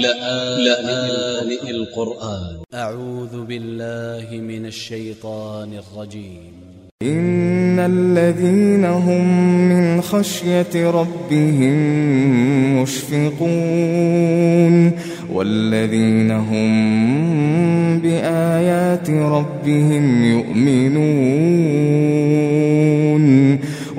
لآن القرآن. أ ع و ذ ب ا ل ل ه من ا ل ش ي ط ا ن ا ل ج ي م إن الذين هم من خشية ربهم مشفقون والذين هم بآيات ربهم يؤمنون.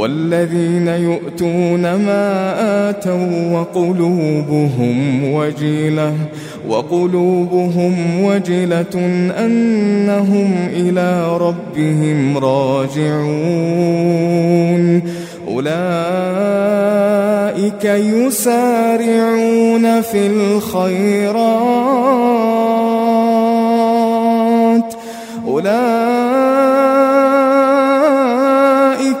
والذين يؤتون ما آتوا وقلوبهم وجلة وقلوبهم وجلة أنهم إلى ربهم راجعون. أولئك يسارعون في الخيرات. أولئك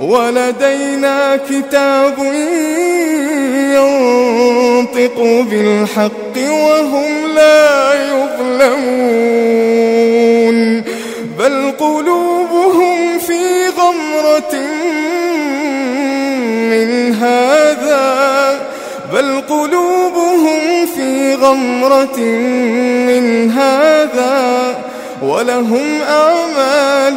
ولدينا كتاب ينطق بالحق وهم لا يظلمون. بل قلوبهم في غمرة من هذا. بل قلوبهم في غمرة من هذا. ولهم أعمال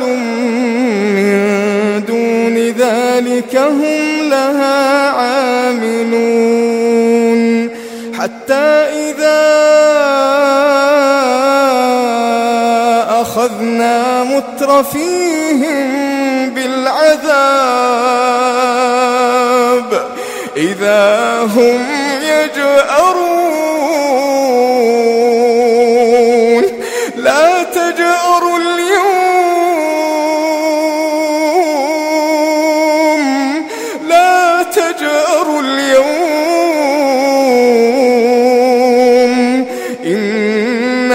من دون ذلك هم لها عاملون. حتى إذا أخذنا مترفيهم بالعذاب إذا هم يجأرون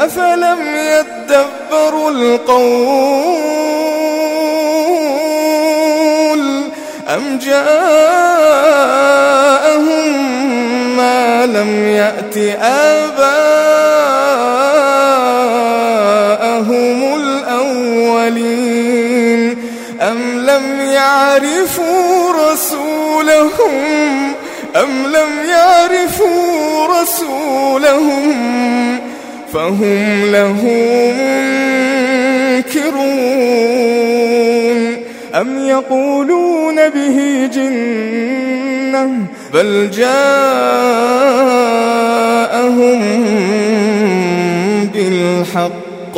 أفلم يدبروا القول أم جاءهم ما لم يأت آباءهم الأولين أم لم يعرفوا رسولهم أم لم يعرفوا رسولهم فهم له منكرون. أم يقولون به جنة بل جاءهم بالحق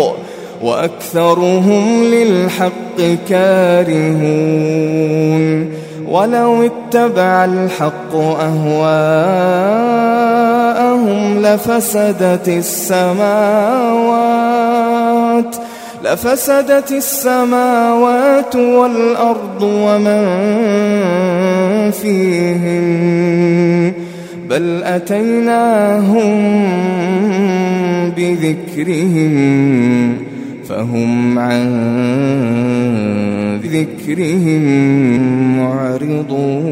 وأكثرهم للحق كارهون. ولو اتبع الحق أهواءهم لفسدت السماوات لفسدت السماوات والأرض ومن فيهن بل أتيناهم بذكرهم فهم عن ذكرهم معرضون.